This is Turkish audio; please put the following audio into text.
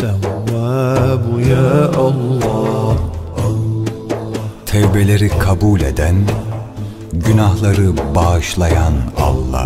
التواب يا الله Tevbeleri kabul eden, günahları bağışlayan Allah.